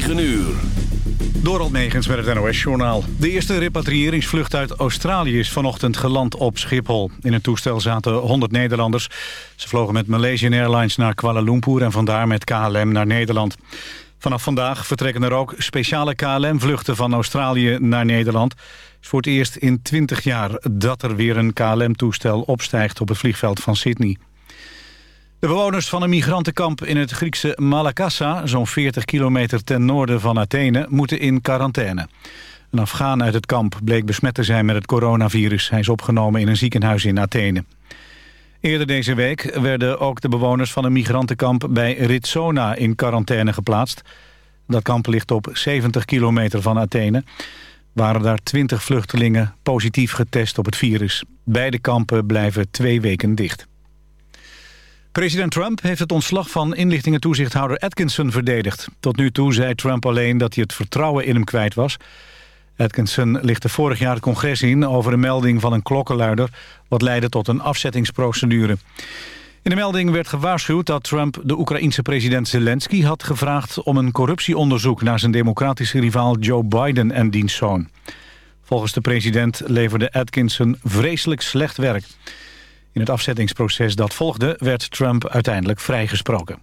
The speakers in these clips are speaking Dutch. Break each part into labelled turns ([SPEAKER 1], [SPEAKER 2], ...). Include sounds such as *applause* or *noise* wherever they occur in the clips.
[SPEAKER 1] 9 uur.
[SPEAKER 2] Door Megens met het NOS-journaal. De eerste repatriëringsvlucht uit Australië is vanochtend geland op Schiphol. In het toestel zaten 100 Nederlanders. Ze vlogen met Malaysian Airlines naar Kuala Lumpur... en vandaar met KLM naar Nederland. Vanaf vandaag vertrekken er ook speciale KLM-vluchten van Australië naar Nederland. Het is voor het eerst in 20 jaar dat er weer een KLM-toestel opstijgt op het vliegveld van Sydney. De bewoners van een migrantenkamp in het Griekse Malakassa... zo'n 40 kilometer ten noorden van Athene, moeten in quarantaine. Een Afghaan uit het kamp bleek besmet te zijn met het coronavirus. Hij is opgenomen in een ziekenhuis in Athene. Eerder deze week werden ook de bewoners van een migrantenkamp... bij Ritsona in quarantaine geplaatst. Dat kamp ligt op 70 kilometer van Athene. Waren daar 20 vluchtelingen positief getest op het virus. Beide kampen blijven twee weken dicht. President Trump heeft het ontslag van inlichtingentoezichthouder Atkinson verdedigd. Tot nu toe zei Trump alleen dat hij het vertrouwen in hem kwijt was. Atkinson lichtte vorig jaar het congres in over een melding van een klokkenluider... wat leidde tot een afzettingsprocedure. In de melding werd gewaarschuwd dat Trump de Oekraïense president Zelensky had gevraagd... om een corruptieonderzoek naar zijn democratische rivaal Joe Biden en diens zoon. Volgens de president leverde Atkinson vreselijk slecht werk... In het afzettingsproces dat volgde werd Trump uiteindelijk vrijgesproken.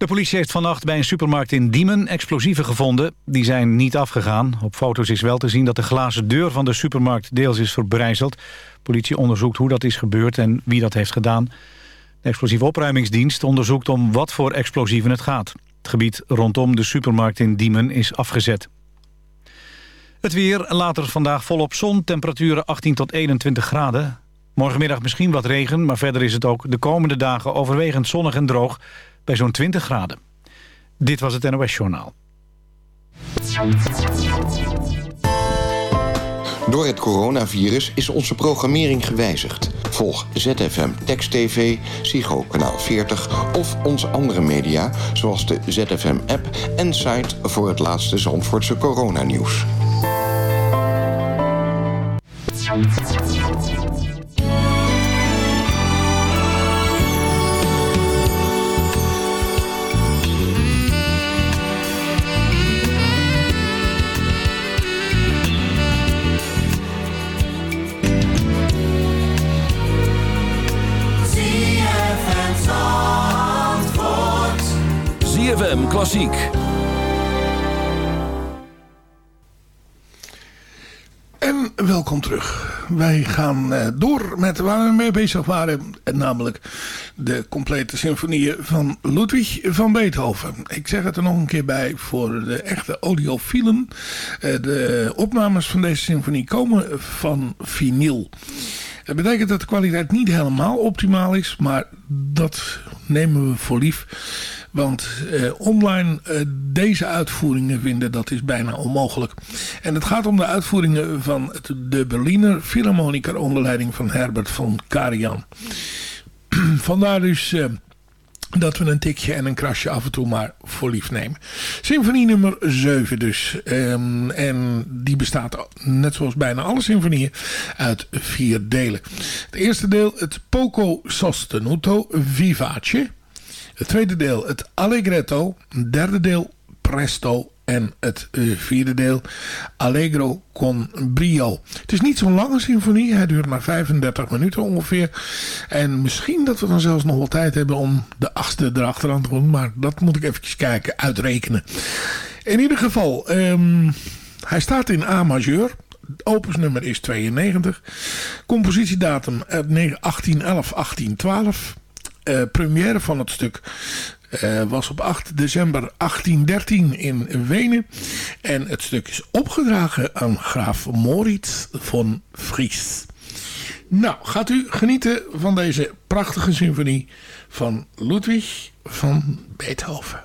[SPEAKER 2] De politie heeft vannacht bij een supermarkt in Diemen explosieven gevonden. Die zijn niet afgegaan. Op foto's is wel te zien dat de glazen deur van de supermarkt deels is verbrijzeld. Politie onderzoekt hoe dat is gebeurd en wie dat heeft gedaan. De explosieve opruimingsdienst onderzoekt om wat voor explosieven het gaat. Het gebied rondom de supermarkt in Diemen is afgezet. Het weer, later vandaag volop zon, temperaturen 18 tot 21 graden. Morgenmiddag misschien wat regen, maar verder is het ook de komende dagen overwegend zonnig en droog bij zo'n 20 graden. Dit was het NOS Journaal.
[SPEAKER 3] Door het coronavirus is onze programmering gewijzigd. Volg ZFM Text TV, Psycho Kanaal 40 of onze andere media... zoals de ZFM-app en site voor het laatste Zandvoortse coronanieuws.
[SPEAKER 1] Klassiek.
[SPEAKER 4] En welkom terug. Wij gaan uh, door met waar we mee bezig waren. Namelijk de complete symfonieën van Ludwig van Beethoven. Ik zeg het er nog een keer bij voor de echte audiofielen. Uh, de opnames van deze symfonie komen van vinyl. Dat betekent dat de kwaliteit niet helemaal optimaal is. Maar dat nemen we voor lief. Want eh, online eh, deze uitvoeringen vinden, dat is bijna onmogelijk. En het gaat om de uitvoeringen van de Berliner Philharmoniker onder leiding van Herbert van Karajan. *clears throat* Vandaar dus... Eh, dat we een tikje en een krasje af en toe maar voor lief nemen. Symfonie nummer 7 dus. Um, en die bestaat, net zoals bijna alle symfonieën, uit vier delen. Het eerste deel, het Poco Sostenuto Vivace. Het tweede deel, het Allegretto. Het derde deel, Presto. En het uh, vierde deel, Allegro con brio. Het is niet zo'n lange symfonie. Hij duurt maar 35 minuten ongeveer. En misschien dat we dan zelfs nog wel tijd hebben om de achtste erachteraan te doen. Maar dat moet ik eventjes kijken, uitrekenen. In ieder geval, um, hij staat in A majeur. Opusnummer is 92. Compositiedatum 1811, 1812. Uh, première van het stuk uh, was op 8 december 1813 in Wenen. En het stuk is opgedragen aan graaf Moritz von Fries. Nou, gaat u genieten van deze prachtige symfonie van Ludwig van Beethoven.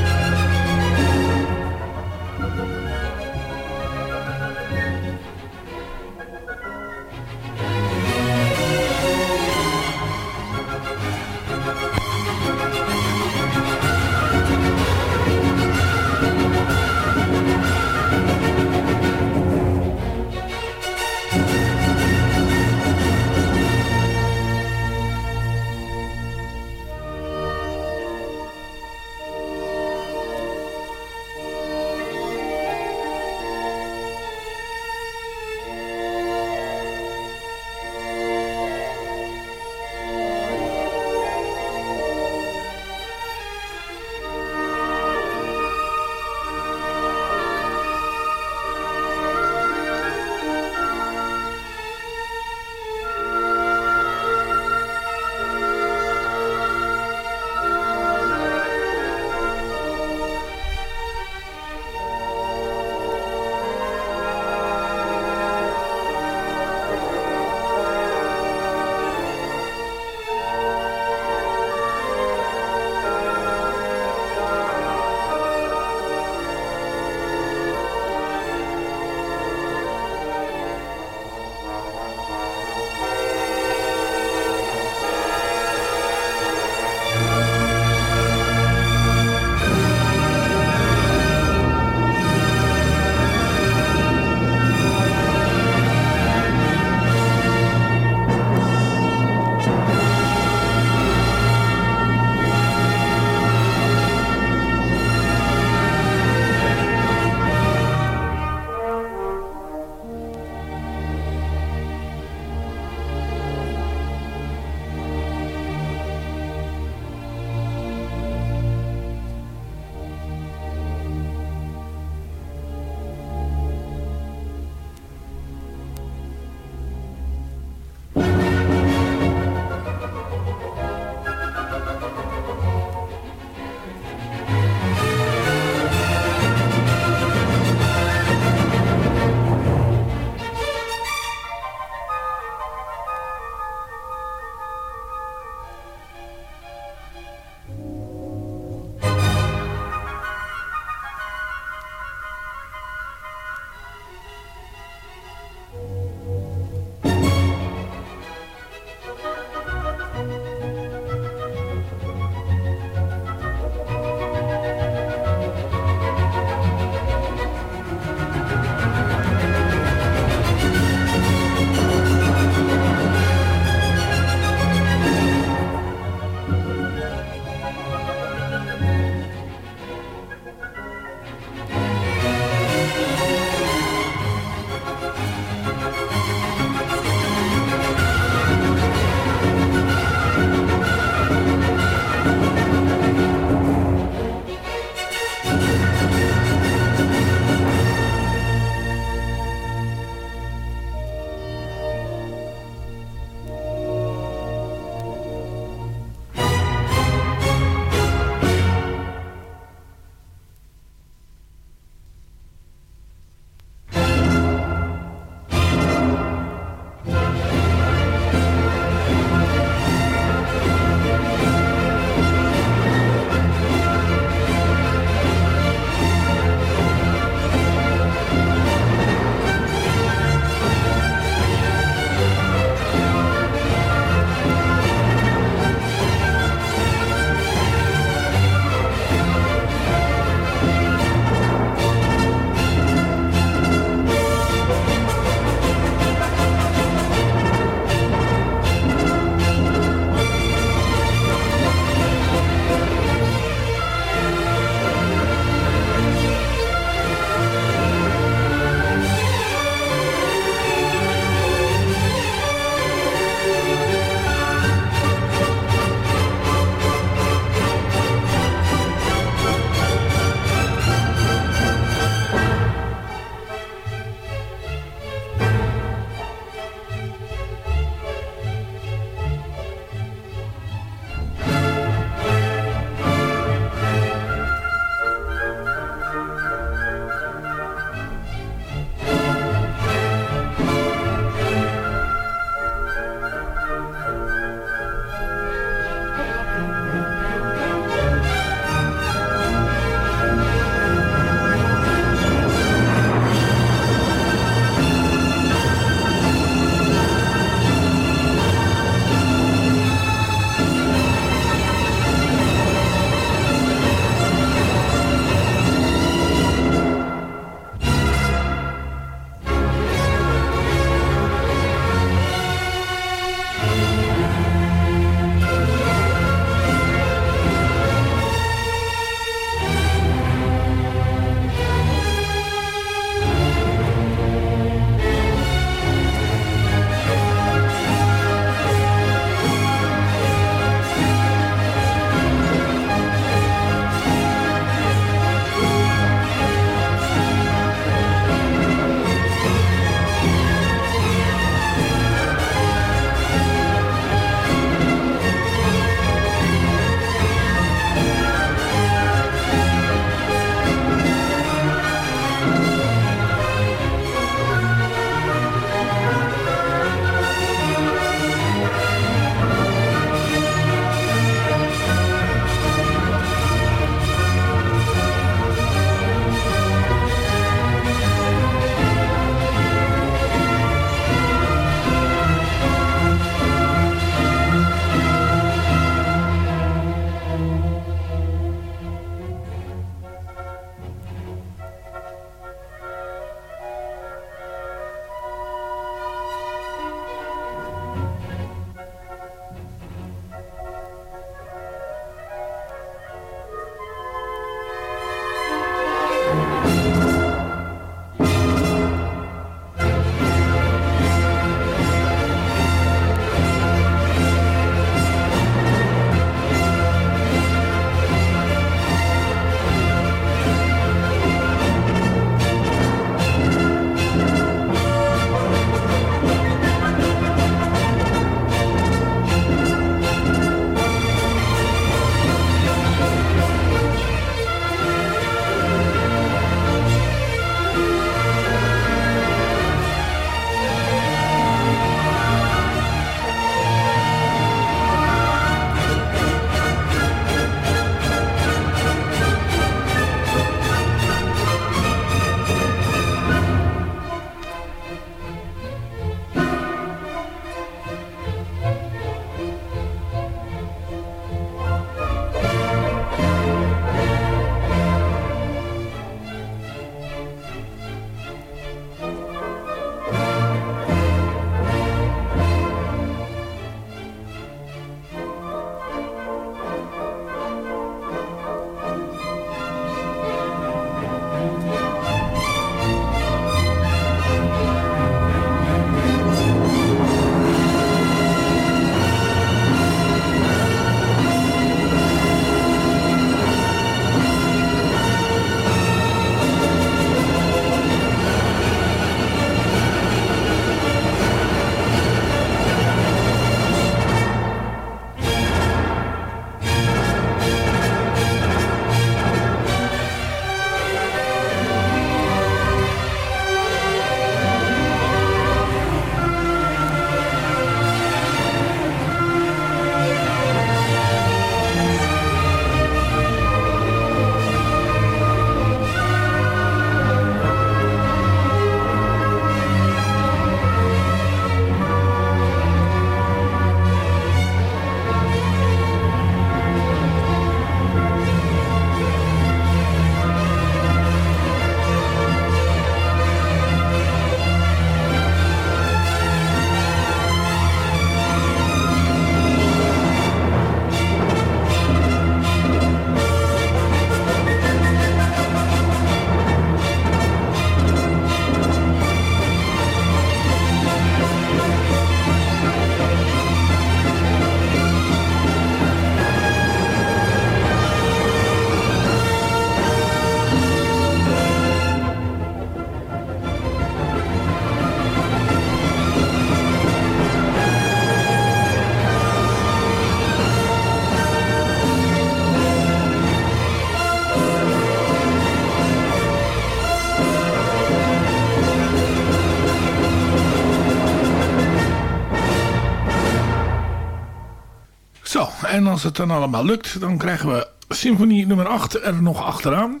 [SPEAKER 4] Als het dan allemaal lukt, dan krijgen we symfonie nummer 8 er nog achteraan.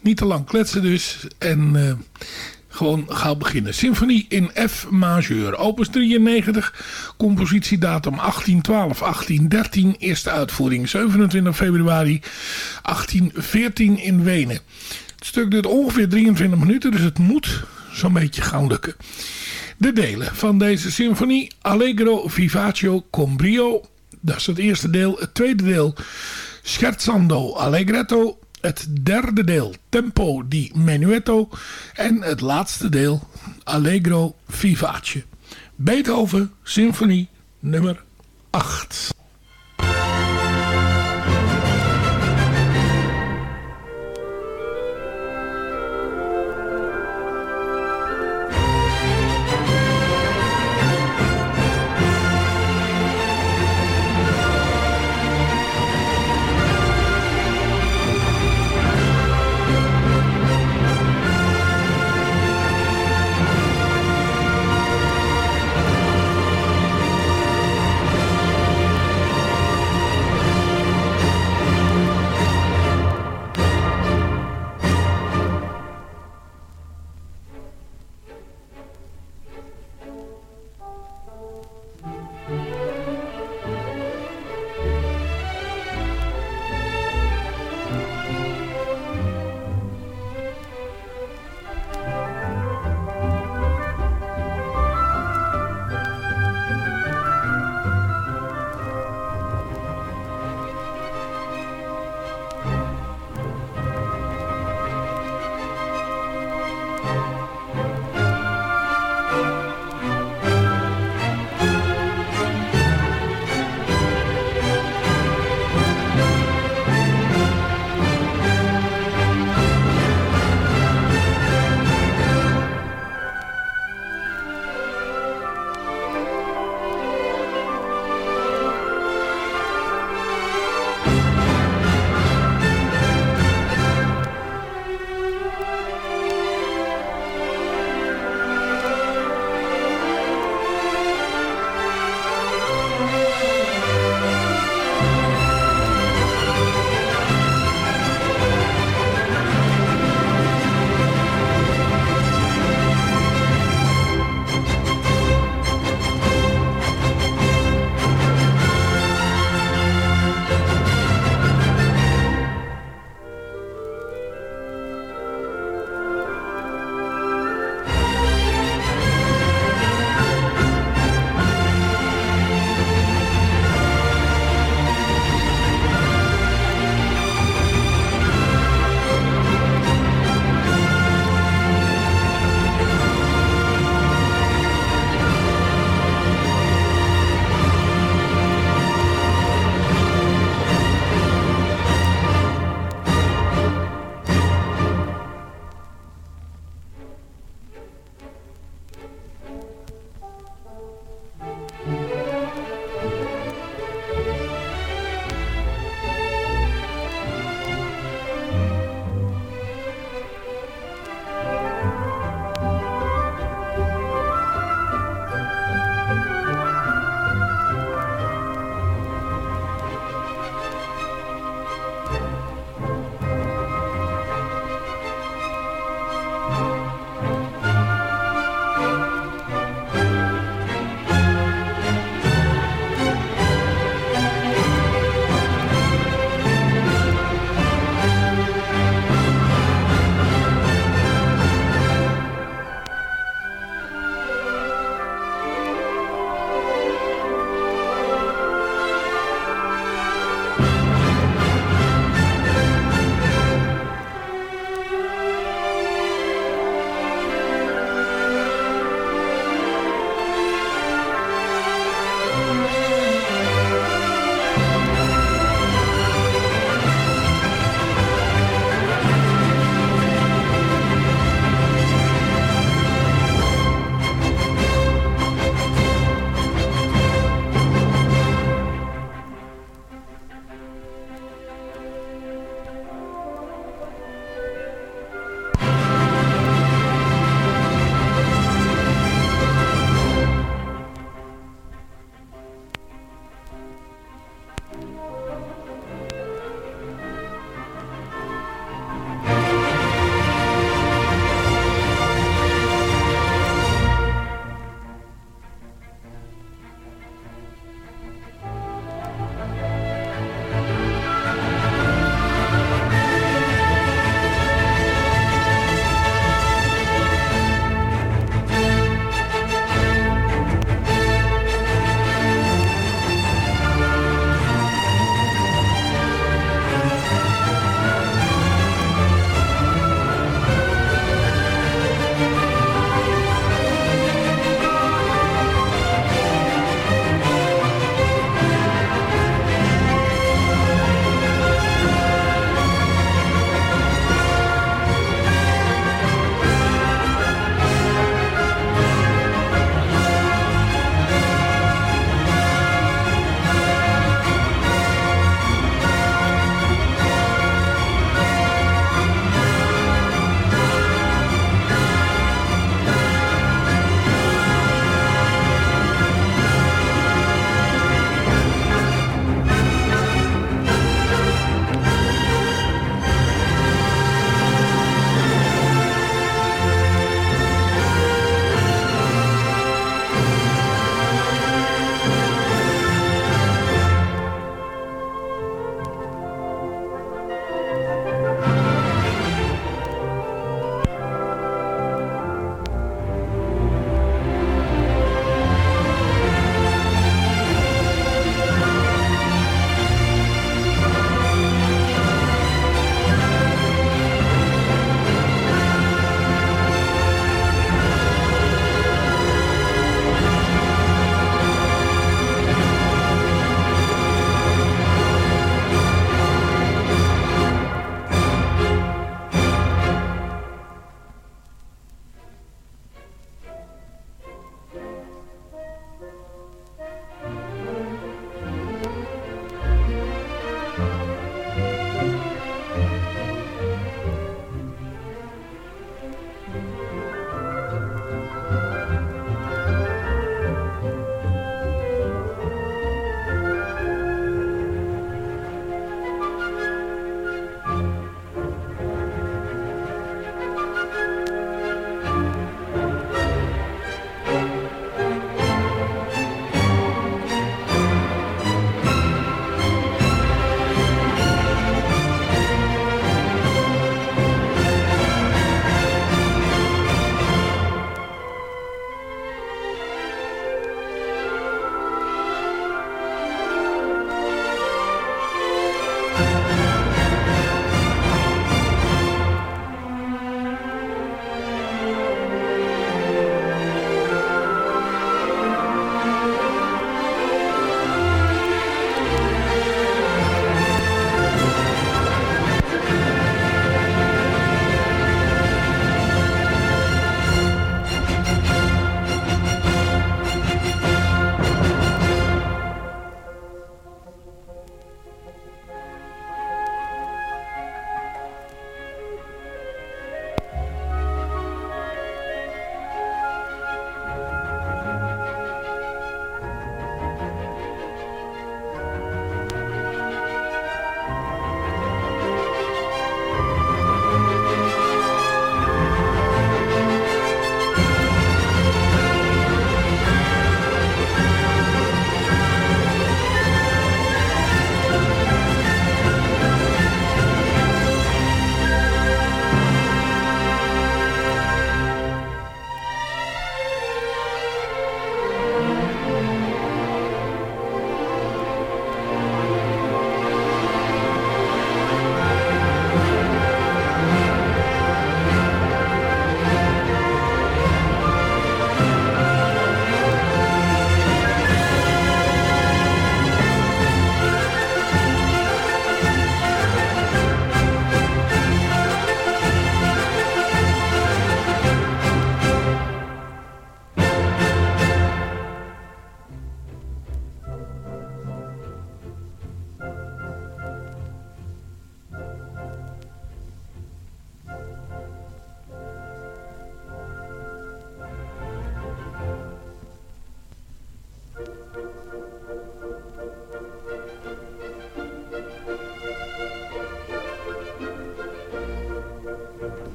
[SPEAKER 4] Niet te lang kletsen dus. En uh, gewoon gauw beginnen. Symfonie in F majeur. Opus 93. Compositiedatum 1812-1813. Eerste uitvoering 27 februari 1814 in Wenen. Het stuk duurt ongeveer 23 minuten. Dus het moet zo'n beetje gaan lukken. De delen van deze symfonie. Allegro vivace con brio. Dat is het eerste deel. Het tweede deel. Scherzando allegretto. Het derde deel Tempo di Menuetto. En het laatste deel Allegro Vivace. Beethoven Symfonie nummer 8.